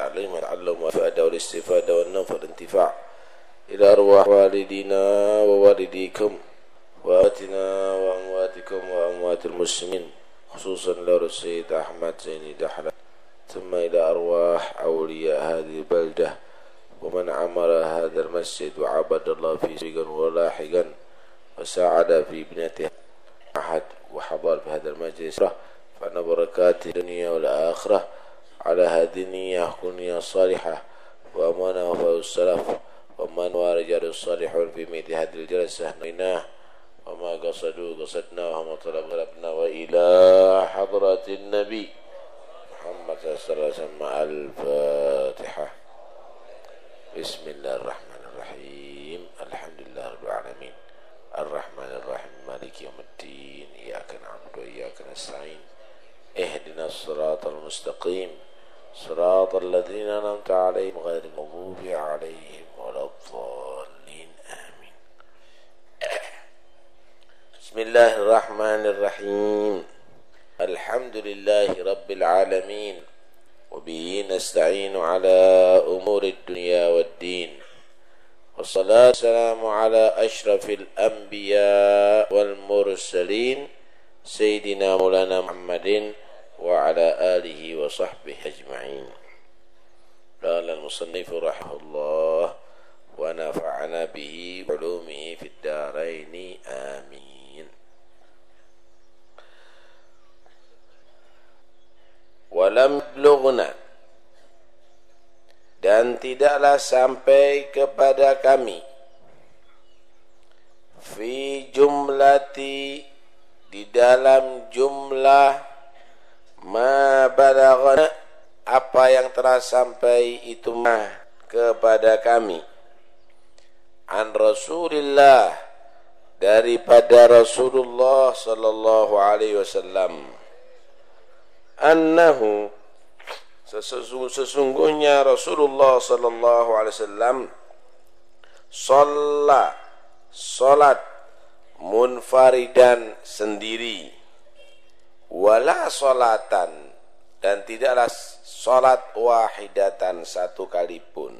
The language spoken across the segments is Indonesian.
التعليم والتعلم والفائدة والاستفادة والنفع والانتفاع. إلى أرواح والدينا ووالديكم وآتنا وأمواتكم وأموات المسلمين خصوصا لور السيد أحمد زيني دحلة. ثم إلى أرواح أولياء هذه البلدة ومن عمر هذا المسجد وعبد الله فيه سبقا ولاحقا وساعد في بنيته أحد وحضر في هذا المجلس. فأن بركات الدنيا والآخرة. على هذه النية كنية صالحة وأمانة وفاء السلف. ومن ورجال الصالحون في مثل هذه الجلسة نيناه وما قصدوا قصدنا وما طلب طلبنا وإلى حضرة النبي محمد صلى الله عليه وسلم الفاتحة. بسم الله الرحمن الرحيم. الحمد لله رب العالمين. الرحمن الرحيم. مالك يوم الدين. إياك نعبد وإياك نستعين. اهدنا الصراط المستقيم. صراط الذين أنعمت عليهم غير المغضوب عليهم ولا الضالين آمين. بسم الله الرحمن الرحيم. الحمد لله رب العالمين وبه نستعين على أمور الدنيا والدين. والصلاة والسلام على أشرف الأنبياء والمرسلين سيدنا مولانا محمد وعلى آله وصحبه أجمعين قال المصنف رحمه الله ونفعنا به علومه في الدارين آمين ولم بلغنا dan tidaklah sampai kepada kami fi jumlati di dalam jumlah ma balaghana apa yang telah sampai itu mah kepada kami. An Rasulillah daripada Rasulullah sallallahu alaihi wasallam. Annahu sesungguhnya Rasulullah sallallahu alaihi wasallam salat munfaridan sendiri wala solatan. Dan tidaklah solat wahidatan satu kali pun.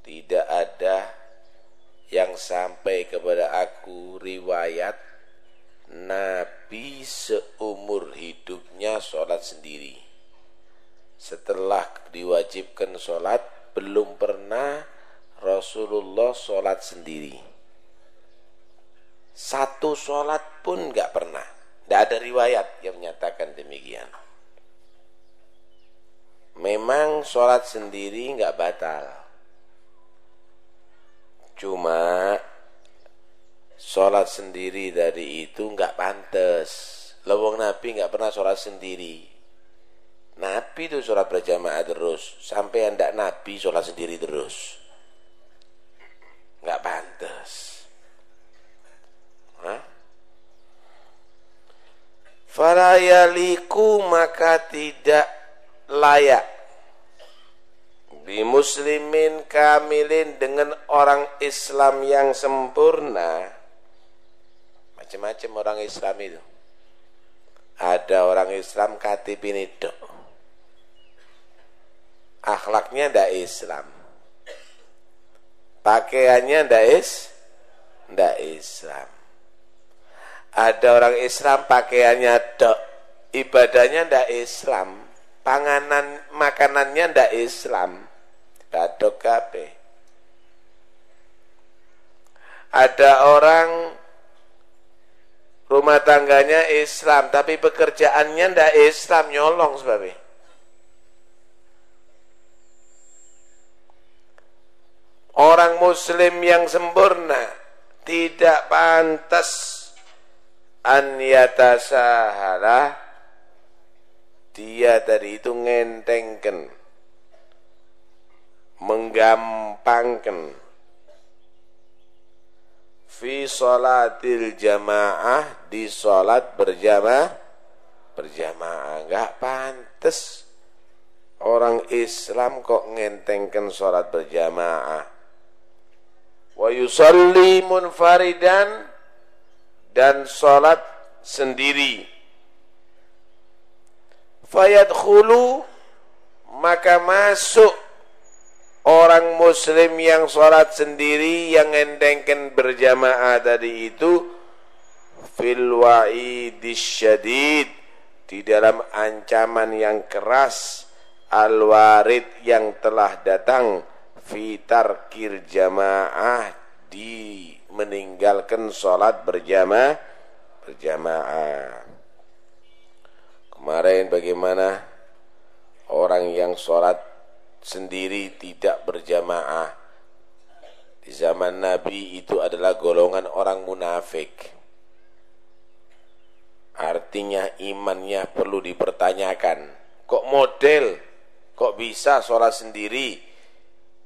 Tidak ada yang sampai kepada aku riwayat Nabi seumur hidupnya sholat sendiri. Setelah diwajibkan sholat belum pernah Rasulullah sholat sendiri. Satu sholat pun nggak pernah tidak ada riwayat yang menyatakan demikian. Memang sholat sendiri nggak batal. Cuma sholat sendiri dari itu nggak pantas. Lewong Nabi nggak pernah sholat sendiri. Nabi itu sholat berjamaah terus. Sampai anda Nabi sholat sendiri terus. Nggak pantas. Falayaliku maka tidak layak. Muslimin kamilin dengan orang Islam yang sempurna macam-macam orang Islam itu. Ada orang Islam katib ini dok. Akhlaknya ndak Islam. Pakaiannya ndak is ndak Islam ada orang Islam pakaiannya dok, ibadahnya ndak Islam, panganan makanannya ndak Islam. Dadok kape. Ada orang rumah tangganya Islam tapi pekerjaannya ndak Islam nyolong sebabnya. Orang muslim yang sempurna tidak pantas an yatasahala. Dia tadi itu ngentengkan. Menggampangkan. Fi salatil jamaah. Di salat berjamaah. Berjamaah. Enggak pantas orang Islam kok ngentengkan salat berjamaah. Wa yusalli munfaridan dan sholat sendiri. Fayadkhulu maka masuk orang muslim yang sholat sendiri yang endengkan berjamaah tadi itu fil wa'idis syadid di dalam ancaman yang keras al-warid yang telah datang fitar jamaah di meninggalkan sholat berjamaah berjamaah. Kemarin bagaimana orang yang sholat sendiri tidak berjamaah? Di zaman Nabi itu adalah golongan orang munafik. Artinya imannya perlu dipertanyakan. Kok model? Kok bisa sholat sendiri?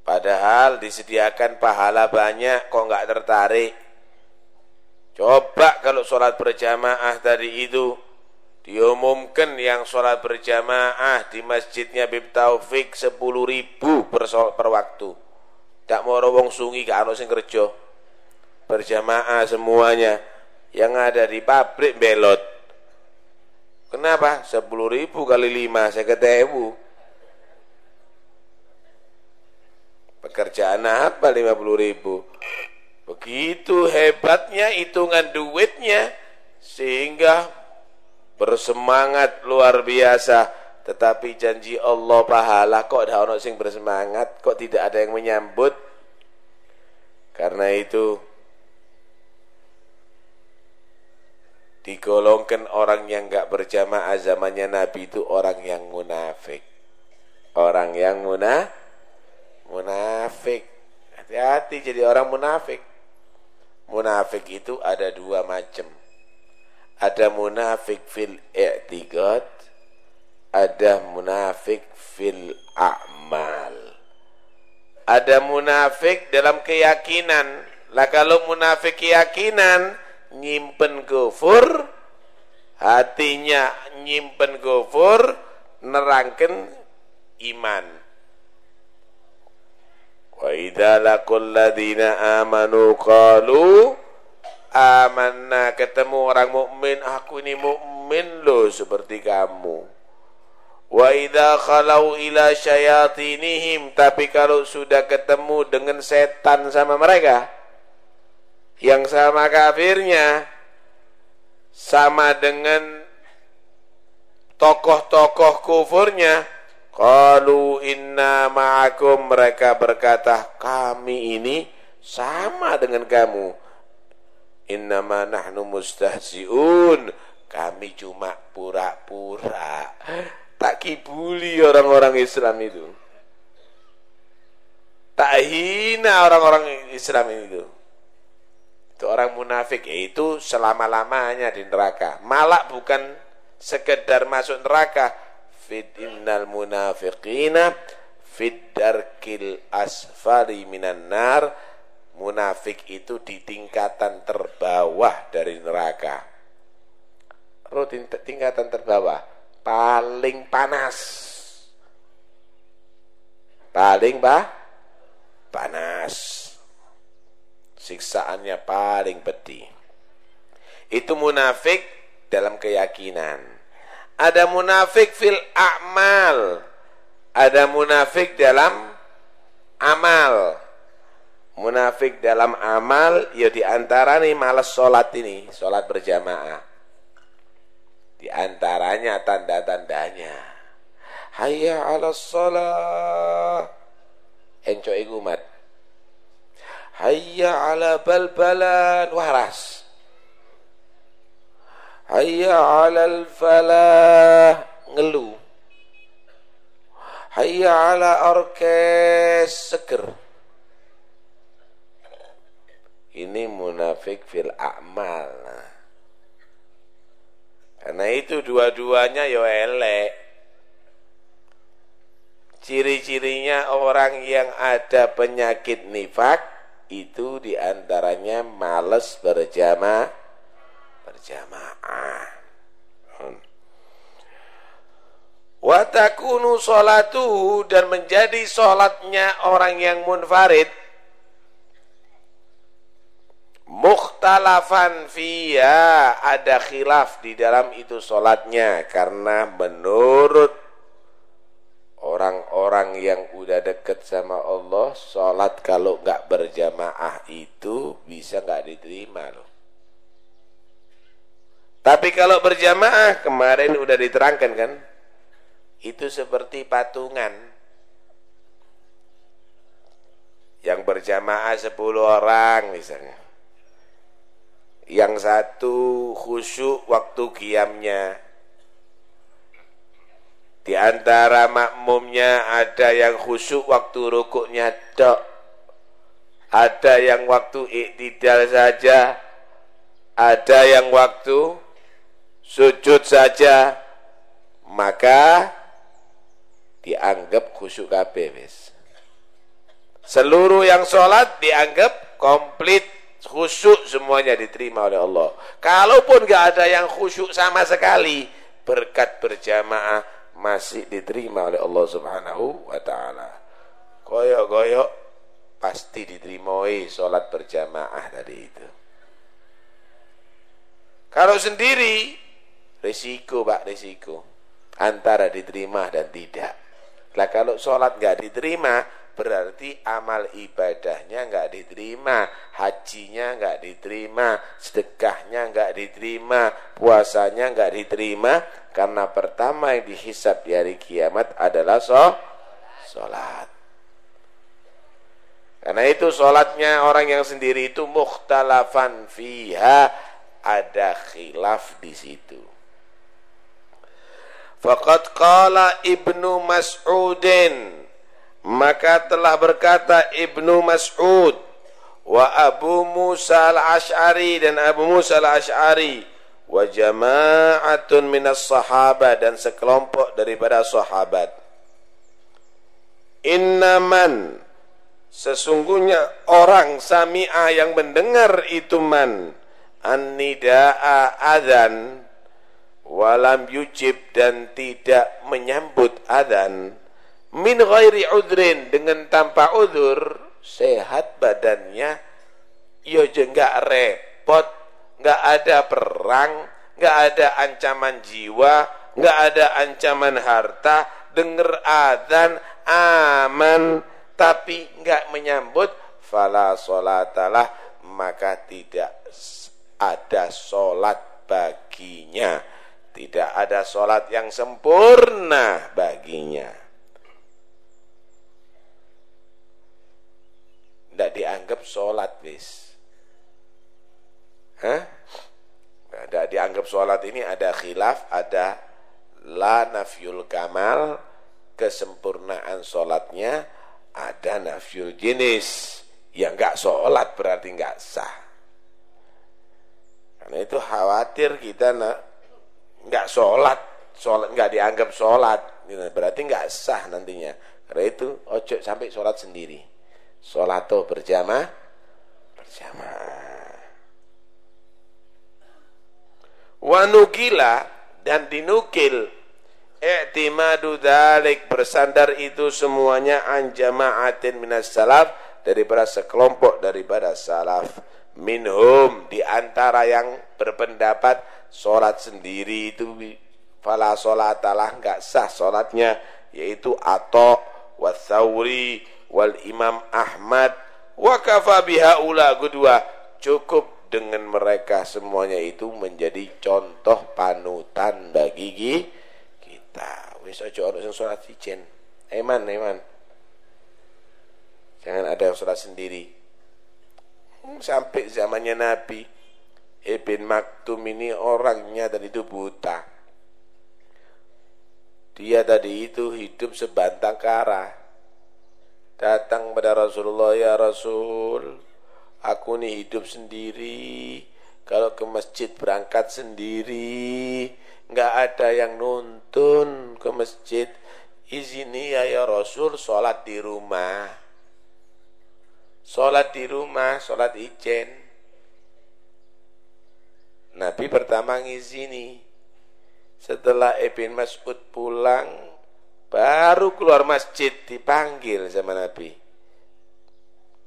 Padahal disediakan pahala banyak, kok nggak tertarik? Coba kalau sholat berjamaah tadi itu, diumumkan yang sholat berjamaah di masjidnya Bib Taufik 10 ribu per, per waktu. Tak mau wong sungi ke anu sing kerja. Berjamaah semuanya. Yang ada di pabrik belot. Kenapa? 10 ribu kali 5, saya ketemu. Pekerjaan apa 50 ribu? Begitu hebatnya hitungan duitnya sehingga bersemangat luar biasa. Tetapi janji Allah pahala kok ada orang sing bersemangat, kok tidak ada yang menyambut? Karena itu digolongkan orang yang enggak berjamaah zamannya Nabi itu orang yang munafik. Orang yang munafik munafik. Hati-hati jadi orang munafik. Munafik itu ada dua macam. Ada munafik fil i'tiqad, ada munafik fil a'mal. Ada munafik dalam keyakinan. Lah kalau munafik keyakinan nyimpen kufur, hatinya nyimpen kufur, nerangkan iman Idza laqul ladzina amanu qalu amanna ketemu orang mukmin aku ini mukmin loh seperti kamu. Wa idza khalau ila syayatinihim tapi kalau sudah ketemu dengan setan sama mereka yang sama kafirnya sama dengan tokoh-tokoh kufurnya Qalu inna ma'akum mereka berkata kami ini sama dengan kamu. Innama nahnu mustahziun. Kami cuma pura-pura. Tak kibuli orang-orang Islam itu. Tak hina orang-orang Islam itu. Itu orang munafik itu selama-lamanya di neraka. Malah bukan sekedar masuk neraka, fit innal munafiqina fid darkil asfali minan nar. Munafik itu di tingkatan terbawah dari neraka. Rutin tingkatan terbawah. Paling panas. Paling bah panas. Siksaannya paling pedih. Itu munafik dalam keyakinan ada munafik fil a'mal. Ada munafik dalam amal. Munafik dalam amal ya di antara nih malas sholat ini, sholat berjamaah. Di antaranya tanda-tandanya. Hayya 'ala shalah. Enco igumat. Hayya 'ala balbalan waras Hayya 'alal falah ngeluh. Hayya 'ala orkes seger. Ini munafik fil a'mal. Karena itu dua-duanya ya elek. Ciri-cirinya orang yang ada penyakit nifak itu di antaranya males berjamaah berjamaah. Watakunu sholatuhu dan menjadi sholatnya orang yang munfarid. Mukhtalafan fiya ada khilaf di dalam itu sholatnya. Karena menurut orang-orang yang udah deket sama Allah sholat kalau nggak berjamaah itu bisa nggak diterima loh tapi kalau berjamaah kemarin udah diterangkan kan? Itu seperti patungan. Yang berjamaah 10 orang misalnya. Yang satu khusyuk waktu kiamnya di antara makmumnya ada yang khusyuk waktu rukuknya dok. Ada yang waktu iktidal saja. Ada yang waktu sujud saja maka dianggap khusyuk kabeh wis Seluruh yang sholat dianggap komplit khusyuk semuanya diterima oleh Allah. Kalaupun gak ada yang khusyuk sama sekali, berkat berjamaah masih diterima oleh Allah Subhanahu wa taala. Koyok-koyok pasti diterimoi sholat berjamaah tadi itu. Kalau sendiri risiko Pak, risiko antara diterima dan tidak. Lah kalau sholat gak diterima, berarti amal ibadahnya nggak diterima, hajinya nggak diterima, sedekahnya nggak diterima, puasanya nggak diterima, karena pertama yang dihisap di hari kiamat adalah sholat. Karena itu sholatnya orang yang sendiri itu mukhtalafan fiha ada khilaf di situ. Faqad qala Ibnu Mas'udin. Maka telah berkata Ibnu Mas'ud wa Abu Musa al-Ash'ari dan Abu Musa al-Ash'ari wa jama'atun minas sahabat dan sekelompok daripada sahabat. Innaman sesungguhnya orang sami'a yang mendengar itu man an-nida'a adzan walam yujib dan tidak menyambut adzan min ghairi udrin dengan tanpa udur sehat badannya yo ya enggak repot enggak ada perang enggak ada ancaman jiwa enggak ada ancaman harta dengar adzan aman tapi enggak menyambut fala salatalah maka tidak ada solat baginya tidak ada solat yang sempurna baginya tidak dianggap sholat wis Hah? Tidak dianggap sholat ini ada khilaf, ada la nafyul kamal, kesempurnaan sholatnya, ada nafyul jenis. Yang enggak sholat berarti enggak sah. Karena itu khawatir kita nak enggak sholat, sholat enggak dianggap sholat, berarti enggak sah nantinya. Karena itu ojo sampai sholat sendiri. Solato berjamaah berjamaah. Wanukila dan dinukil i'timadu dalik bersandar itu semuanya an jama'atin minas salaf daripada sekelompok daripada salaf minhum di antara yang berpendapat solat sendiri itu fala solatalah enggak sah solatnya yaitu atau wasauri wal Imam Ahmad wa kafa bihaula kedua cukup dengan mereka semuanya itu menjadi contoh panutan bagi kita. Wis aja ono sing salat ijen. Eman eman. Jangan ada yang salat sendiri. Hmm, sampai zamannya Nabi Ibn Maktum ini orangnya tadi itu buta. Dia tadi itu hidup sebantang kara. Datang pada Rasulullah ya Rasul aku nih hidup sendiri. Kalau ke masjid berangkat sendiri. Nggak ada yang nuntun ke masjid. Izini ya ya Rasul sholat di rumah. Sholat di rumah sholat ijen Nabi pertama ngizini. Setelah Ibn Mas'ud pulang, baru keluar masjid dipanggil sama Nabi.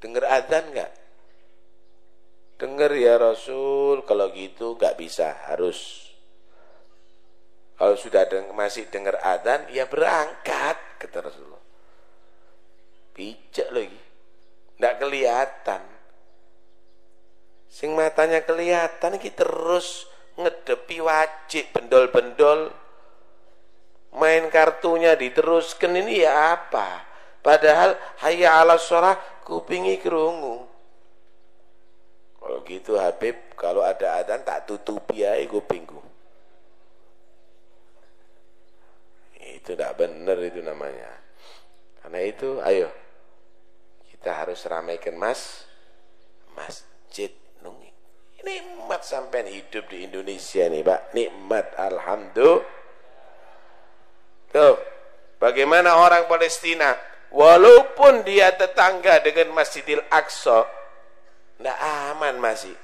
Dengar adzan enggak? Dengar ya Rasul, kalau gitu enggak bisa, harus. Kalau sudah deng masih dengar adzan, ya berangkat kata Rasulullah. Pijak lagi. Enggak kelihatan iki terus ngedepi wajib bendol-bendol. Main kartunya diteruskan ini ya apa? Padahal hayya ala sholah kupingi kerungu. Kalau gitu Habib kalau ada adzan tak tutupi aja kupingku. Itu tidak benar itu namanya. Karena itu ayo. Kita harus ramaikan mas masjid nikmat sampai hidup di Indonesia nih pak nikmat alhamdulillah Tuh, bagaimana orang Palestina, walaupun dia tetangga dengan Masjidil Aqsa, tidak aman masih.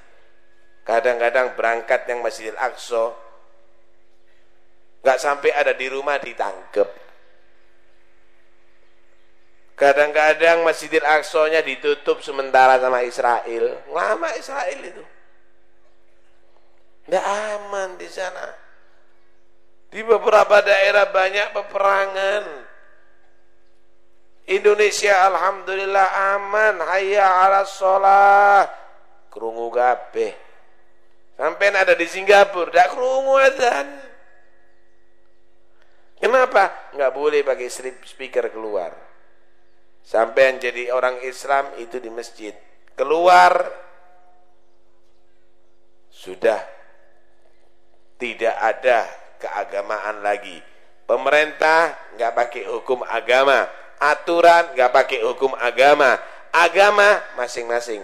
Kadang-kadang berangkat yang Masjidil Aqsa, nggak sampai ada di rumah ditangkap. Kadang-kadang Masjidil Aqsa-nya ditutup sementara sama Israel. Lama Israel itu. Tidak aman di sana. Di beberapa daerah banyak peperangan. Indonesia alhamdulillah aman. Hayya 'ala shalah. Krungu kabeh. Sampai ada di Singapura, dak krungu adzan. Kenapa? Enggak boleh pakai speaker keluar. Sampai jadi orang Islam itu di masjid. Keluar sudah tidak ada keagamaan lagi. Pemerintah nggak pakai hukum agama, aturan nggak pakai hukum agama, agama masing-masing.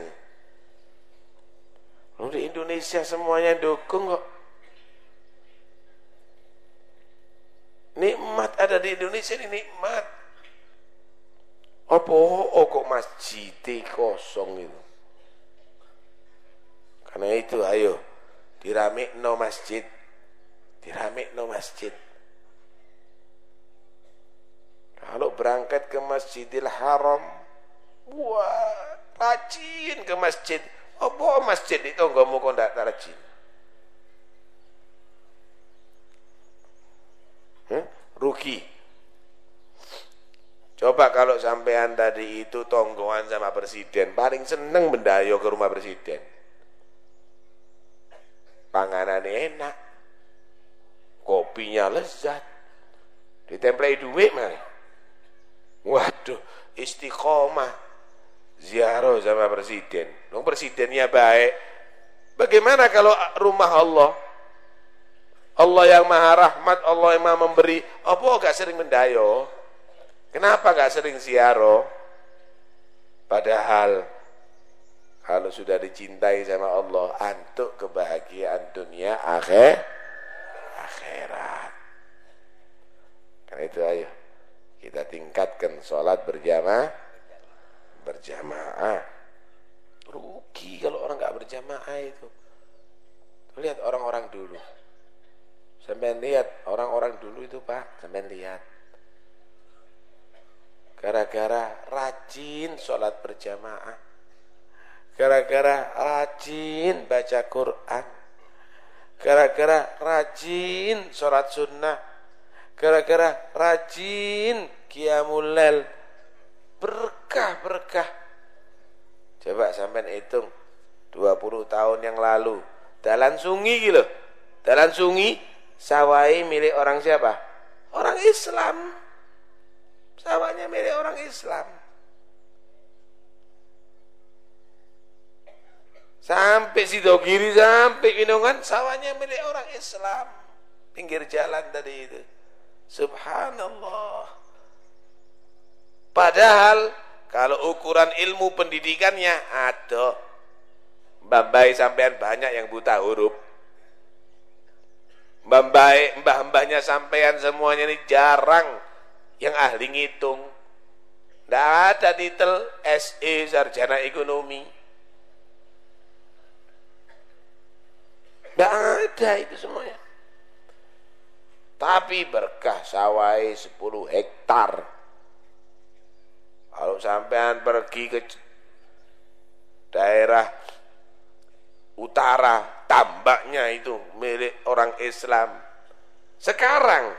Di Indonesia semuanya dukung kok. Nikmat ada di Indonesia ini nikmat. Apa oh, kok masjid kosong itu? Karena itu ayo diramik no masjid no masjid. Kalau berangkat ke Masjidil Haram wah rajin ke masjid. Apa masjid itu enggak mau kau tidak rajin? Hmm? rugi. Coba kalau sampean tadi itu tonggoan sama presiden paling seneng mendayo ke rumah presiden. Panganan enak kopinya lezat. Ditemplei duit mah waduh istiqomah. Ziarah sama presiden. Dong presidennya baik. Bagaimana kalau rumah Allah? Allah yang maha rahmat Allah yang maha memberi. Apa gak sering mendayo kenapa gak sering ziarah? Padahal kalau sudah dicintai sama Allah antuk kebahagiaan dunia akhir akhirat. Karena itu ayo kita tingkatkan sholat berjamaah berjamaah. Rugi kalau orang nggak berjamaah itu. Lihat orang-orang dulu. Sampai lihat orang-orang dulu itu Pak, sampai lihat. Gara-gara rajin sholat berjamaah. Gara-gara rajin baca Quran gara-gara rajin sholat sunnah. Gara-gara rajin qiyamul lail. Berkah-berkah. Coba sampai hitung 20 tahun yang lalu. Dalan sungi gitu. Dalan sungi sawai milik orang siapa? Orang Islam. Sawahnya milik orang Islam Sampai situ kiri sampai Pinongan sawahnya milik orang Islam. Pinggir jalan tadi itu. Subhanallah. Padahal kalau ukuran ilmu pendidikannya ada mbah sampean banyak yang buta huruf. Mbah mbah-mbahnya sampean semuanya ini jarang yang ahli ngitung. Tidak ada titel SE sarjana ekonomi Tidak ada itu semuanya. Tapi berkah sawai 10 hektar. Kalau sampean pergi ke daerah utara, tambaknya itu milik orang Islam. Sekarang,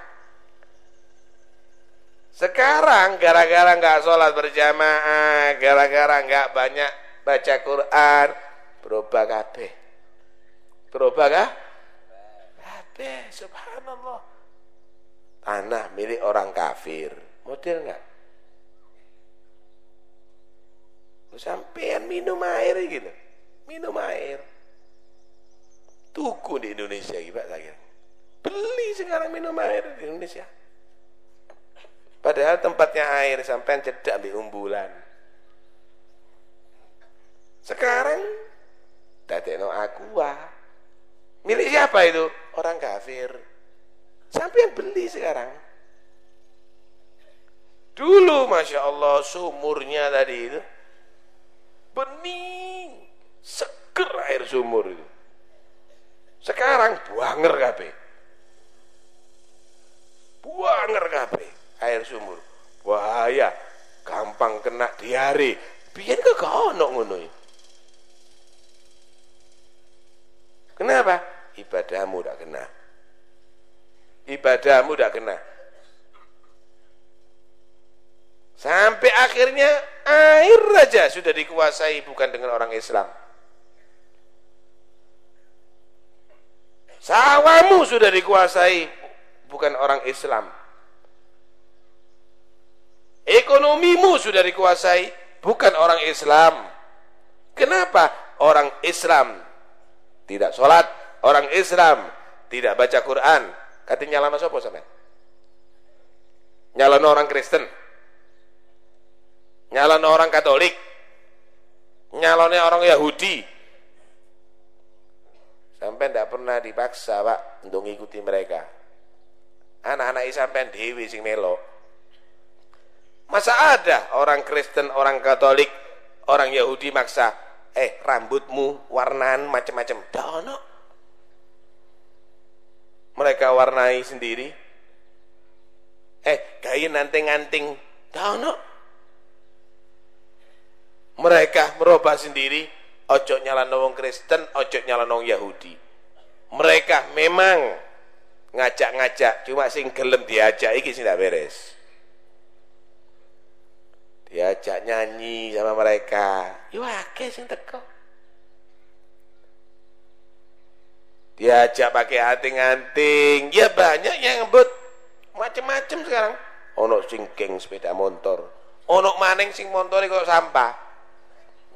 sekarang gara-gara nggak sholat berjamaah, gara-gara nggak banyak baca Quran, berubah kabeh Berubah kah? Kabeh, subhanallah. Tanah milik orang kafir. Model enggak? Sampean minum air gitu. Minum air. Tuku di Indonesia gitu Pak saya. Beli sekarang minum air di Indonesia. Padahal tempatnya air sampai cedak di umbulan. Sekarang dadekno aqua. Milik siapa itu? Orang kafir. Sampai yang beli sekarang. Dulu Masya Allah sumurnya tadi itu bening, seger air sumur itu. Sekarang buanger kabeh. Buanger kabeh air sumur. Bahaya, gampang kena diare. Kok gak ono ngono Kenapa? Ibadahmu tidak kena. Ibadahmu tidak kena. Sampai akhirnya air raja sudah dikuasai bukan dengan orang Islam. Sawamu sudah dikuasai bukan orang Islam. Ekonomimu sudah dikuasai, bukan orang Islam. Kenapa? Orang Islam tidak sholat, orang Islam tidak baca Quran. Katanya nyalano sapa sampean? Nyalano orang Kristen. Nyalano orang Katolik. Nyalone orang Yahudi. Sampai tidak pernah dipaksa, Pak, untuk mengikuti mereka. Anak-anak sampean dewi sing melok. Masa ada orang Kristen, orang Katolik, orang Yahudi maksa, eh rambutmu warnaan macam-macam. Dono. Mereka warnai sendiri. Eh, gaya nanting-nanting. Dono. Mereka merubah sendiri. Ojo nyala wong Kristen, ojo nyala wong Yahudi. Mereka memang ngajak-ngajak, cuma sing gelem diajak iki sing beres diajak nyanyi sama mereka. Yo akeh sing teko. Diajak pakai anting-anting. Ya banyak yang ngebut. Macem-macem sekarang. Ono sing geng sepeda motor. Ono maning sing motor kok sampah.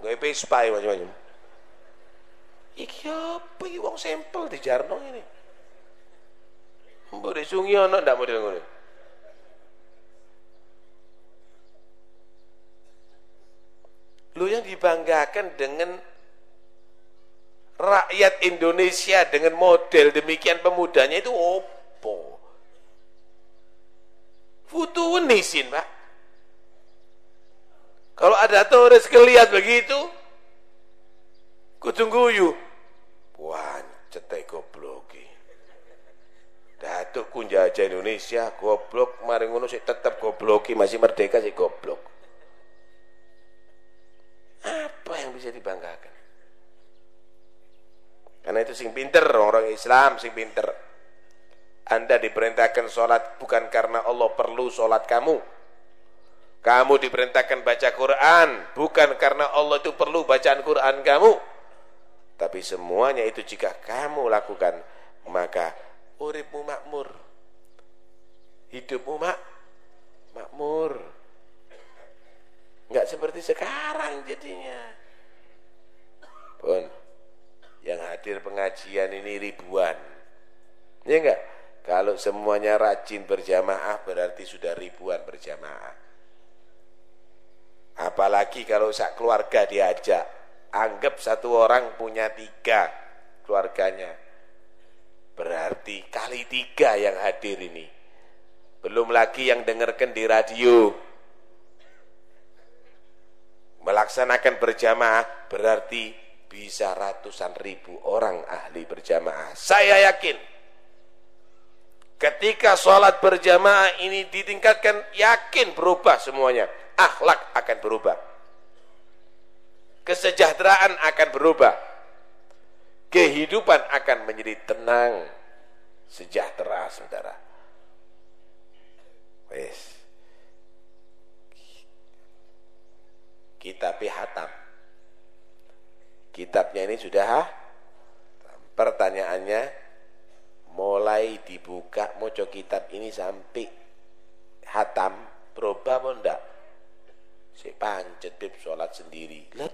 Gue Vespa ya macam-macam iki apa iki? Wong sampel di Jarno ini mbok disungi ono ndak model ngono Yang dibanggakan dengan rakyat Indonesia dengan model demikian pemudanya itu opo? Futu nisin, Pak. Kalau ada turis kelihat begitu, kutungguyu. Wah, cetek goblok Datuk kunjajah Indonesia goblok, mari ngono tetap gobloki masih merdeka sih goblok. Apa yang bisa dibanggakan? Karena itu sing pinter, orang Islam sing pinter. Anda diperintahkan sholat bukan karena Allah perlu sholat kamu. Kamu diperintahkan baca Quran bukan karena Allah itu perlu bacaan Quran kamu. Tapi semuanya itu jika kamu lakukan maka uripmu makmur. Hidupmu mak makmur. Enggak seperti sekarang jadinya. Pun yang hadir pengajian ini ribuan. Ya enggak? Kalau semuanya rajin berjamaah berarti sudah ribuan berjamaah. Apalagi kalau sak keluarga diajak. Anggap satu orang punya tiga keluarganya. Berarti kali tiga yang hadir ini. Belum lagi yang dengarkan di radio melaksanakan berjamaah berarti bisa ratusan ribu orang ahli berjamaah. Saya yakin ketika sholat berjamaah ini ditingkatkan, yakin berubah semuanya. Akhlak akan berubah. Kesejahteraan akan berubah. Kehidupan akan menjadi tenang, sejahtera, saudara. Wes. Kitab hatam. Kitabnya ini sudah pertanyaannya mulai dibuka moco kitab ini sampai hatam berubah apa enggak si pancet bib sholat sendiri. Lah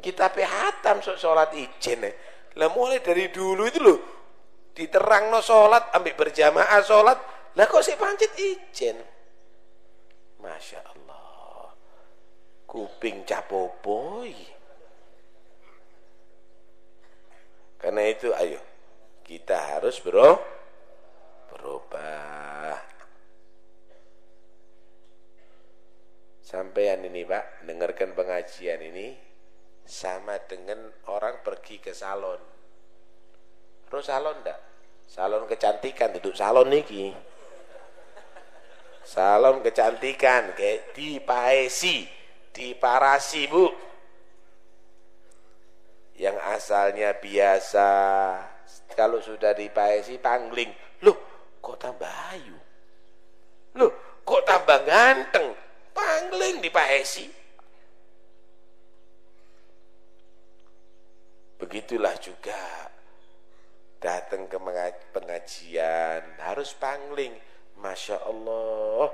kita hatam sholat ijen lah mulai dari dulu itu loh diterang no sholat ambil berjamaah sholat. Lah kok si pancet ijen Masya Allah kuping capopoi karena itu ayo kita harus bro berubah. Sampean ini pak dengarkan pengajian ini sama dengan orang pergi ke salon. Terus salon ndak? Salon kecantikan duduk salon niki. Salon kecantikan kayak di paesi di parasi bu. Yang asalnya biasa kalau sudah di paesi pangling. Loh kok tambah ayu? Loh kok tambah ganteng? Pangling di paesi begitulah juga datang ke pengajian. Harus pangling. Masya Allah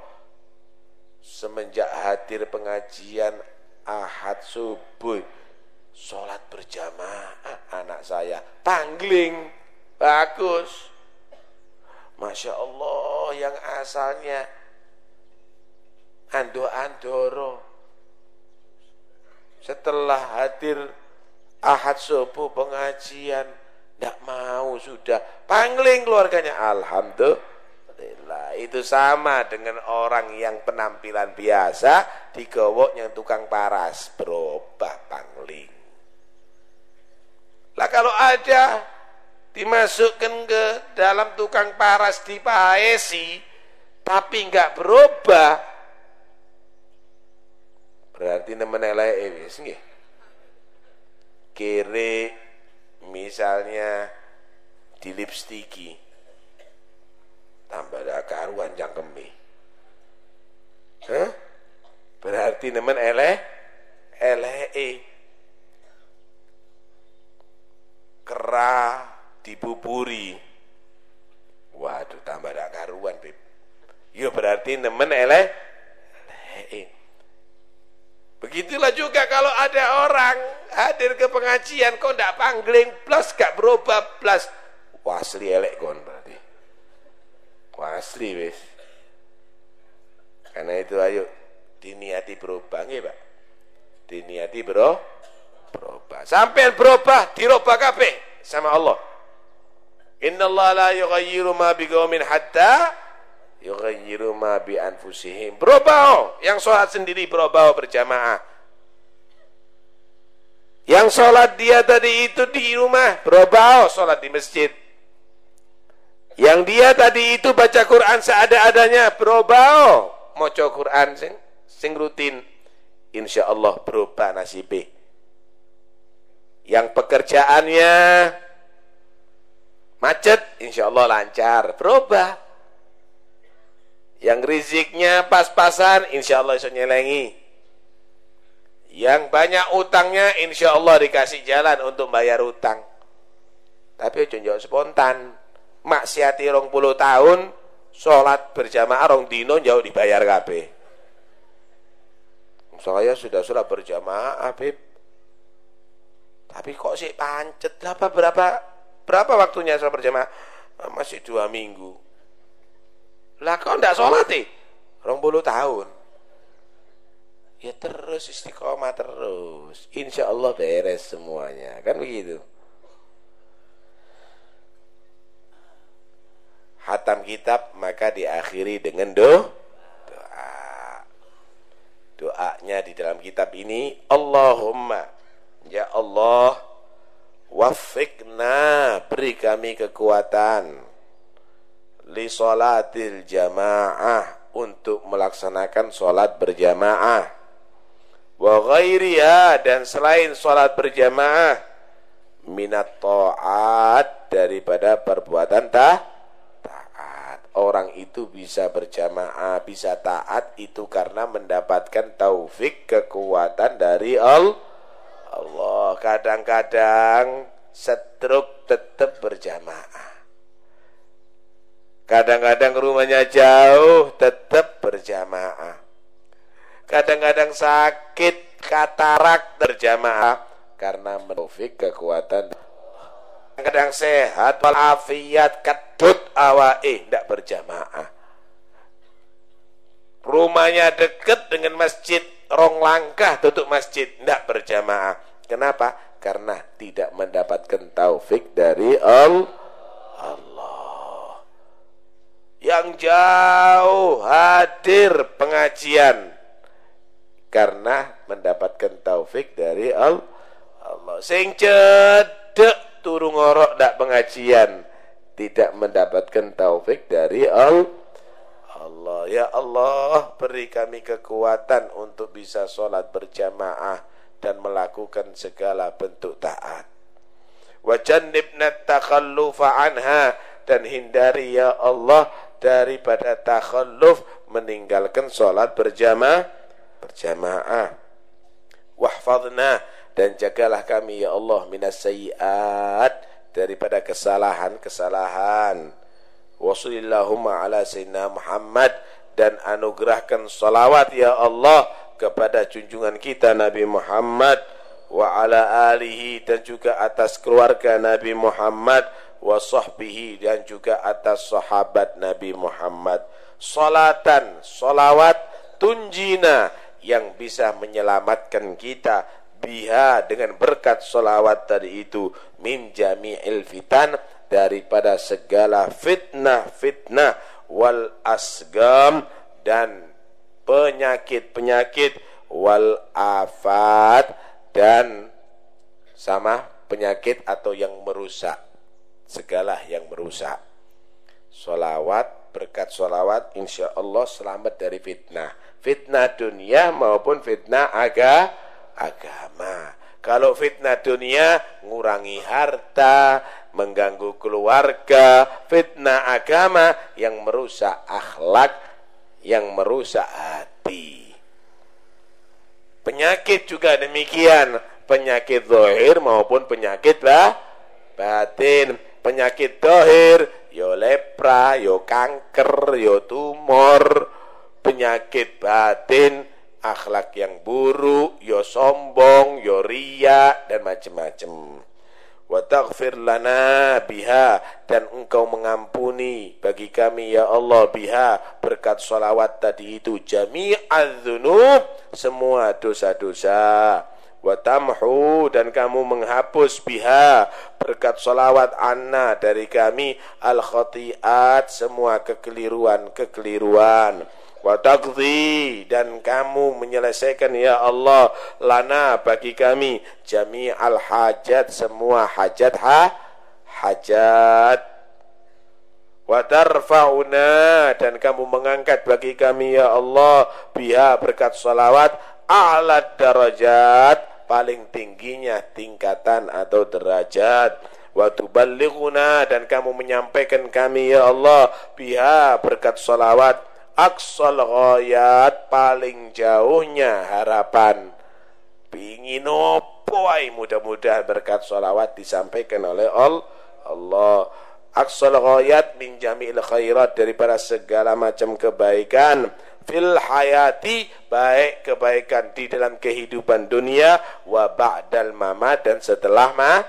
semenjak hadir pengajian ahad subuh sholat berjamaah anak saya pangling bagus. Masya Allah yang asalnya ando-andoro setelah hadir ahad subuh pengajian tidak mau sudah. Pangling keluarganya. Alhamdulillah itu sama dengan orang yang penampilan biasa digowok yang tukang paras berubah pangling. Lah kalau ada dimasukkan ke dalam tukang paras di paesi tapi enggak berubah berarti nemen eleke wis nggih. Kere misalnya di lipstiki tambah ada karuan jangkemi Hah? berarti nemen eleh eleh kera dibuburi. Waduh tambah ada karuan beb yo berarti nemen eleh Begitulah juga kalau ada orang hadir ke pengajian kok ndak pangling plus gak berubah plus wasli elek kon. Wasli wis. Karena itu ayo diniati berubah nggih, Pak. Diniati bro berubah. Sampai berubah dirubah kabeh sama Allah. Inna Allah la yughayyiru ma biqaumin hatta yughayyiru ma bi anfusihim. Berubah, yang sholat sendiri berubah berjamaah. Yang sholat dia tadi itu di rumah, berubah sholat di masjid. Yang dia tadi itu baca Quran seada-adanya, berubah. Moco Quran sing sing rutin. Insya Allah berubah nasibnya. Yang pekerjaannya macet, insya Allah lancar, berubah. Yang riziknya pas-pasan insya Allah bisa nyelengi. Yang banyak utangnya insya Allah dikasih jalan untuk bayar utang. Tapi jauh spontan maksiati rong puluh tahun sholat berjamaah rong dino jauh dibayar kabeh saya sudah sudah berjamaah Habib tapi kok sih pancet berapa berapa berapa waktunya sholat berjamaah masih dua minggu lah kau ndak sholat eh? Rong puluh tahun. Ya terus istiqomah terus. Insya Allah beres semuanya. Kan begitu. Hatam kitab maka diakhiri dengan do, doa. Doanya di dalam kitab ini Allahumma ya Allah wafikna beri kami kekuatan li salatil jamaah untuk melaksanakan salat berjamaah wa ghairiha dan selain salat berjamaah minat taat daripada perbuatan ta taat orang itu bisa berjamaah bisa taat itu karena mendapatkan taufik kekuatan dari Allah kadang-kadang setruk tetap berjamaah. Kadang-kadang rumahnya jauh tetap berjamaah. Kadang-kadang sakit katarak berjamaah karena menufik kekuatan. Kadang sehat walafiat kedut awae tidak berjamaah. Rumahnya dekat dengan masjid, rong langkah tutup masjid, tidak berjamaah. Kenapa? Karena tidak mendapatkan taufik dari Allah yang jauh hadir pengajian karena mendapatkan taufik dari Allah. Sing cedek turu ngorok dak pengajian tidak mendapatkan taufik dari Allah. Ya Allah beri kami kekuatan untuk bisa sholat berjamaah dan melakukan segala bentuk taat. Wajannibna takhallufa anha dan hindari ya Allah daripada takhalluf meninggalkan sholat berjamaah berjamaah wahfadna dan jagalah kami ya Allah minas sayiat daripada kesalahan-kesalahan wasallillahumma ala sayyidina Muhammad. Dan anugerahkan salawat ya Allah kepada junjungan kita Nabi Muhammad. Wa ala alihi dan juga atas keluarga Nabi Muhammad. Wa sahbihi dan juga atas sahabat Nabi Muhammad. Salatan salawat tunjina yang bisa menyelamatkan kita biha dengan berkat salawat tadi itu min jami'il fitan daripada segala fitnah-fitnah wal asgam dan penyakit-penyakit wal afat dan sama penyakit atau yang merusak segala yang merusak. Solawat, berkat solawat, insya Allah selamat dari fitnah. Fitnah dunia maupun fitnah aga, agama. Kalau fitnah dunia, ngurangi harta, mengganggu keluarga, fitnah agama yang merusak akhlak, yang merusak hati. Penyakit juga demikian, penyakit zahir maupun penyakit lah batin penyakit dohir, yo lepra, yo kanker, yo tumor, penyakit batin, akhlak yang buruk, yo sombong, yo ria, dan macam-macam. Wa taghfir lana biha dan engkau mengampuni bagi kami ya Allah biha. Berkat salawat tadi itu jami'adz dzunub semua dosa-dosa. Watamhu dan kamu menghapus biha. Berkat salawat anna dari kami al khatiat semua kekeliruan-kekeliruan wa dan kamu menyelesaikan ya Allah lana bagi kami jami al hajat semua hajat ha? Hajat. Wa tarfa'una dan kamu mengangkat bagi kami ya Allah biha berkat salawat a'la darajat paling tingginya tingkatan atau derajat. Wa tuballighuna dan kamu menyampaikan kami ya Allah biha berkat salawat aqsal ghayat paling jauhnya harapan. Pingin opo mudah-mudahan berkat salawat disampaikan oleh Allah. Aqsal ghayat min jami'il khairat daripada segala macam kebaikan. Fil hayati baik kebaikan di dalam kehidupan dunia wa ba'dal mamat dan setelah ma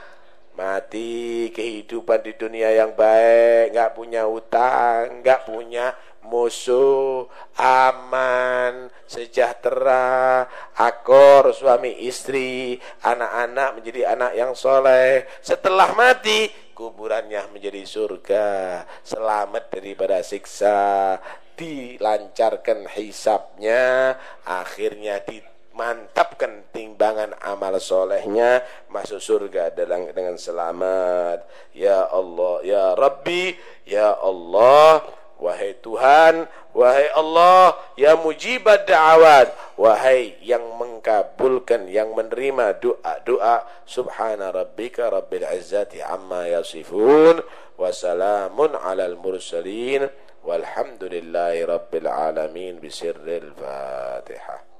mati. Kehidupan di dunia yang baik nggak punya utang nggak punya musuh aman sejahtera akor suami istri anak-anak menjadi anak yang soleh. Setelah mati kuburannya menjadi surga. Selamat daripada siksa. Dilancarkan hisapnya. Akhirnya dimantapkan timbangan amal solehnya. Masuk surga dengan, dengan selamat. Ya Allah ya Rabbi ya Allah Wahai Tuhan, wahai Allah yang mujibat da'awat. Wahai yang mengkabulkan, yang menerima doa-doa Subhana rabbika rabbil izzati amma yasifun. Wasalamun alal mursalin. Walhamdulillahi rabbil alamin. Bisirril fatihah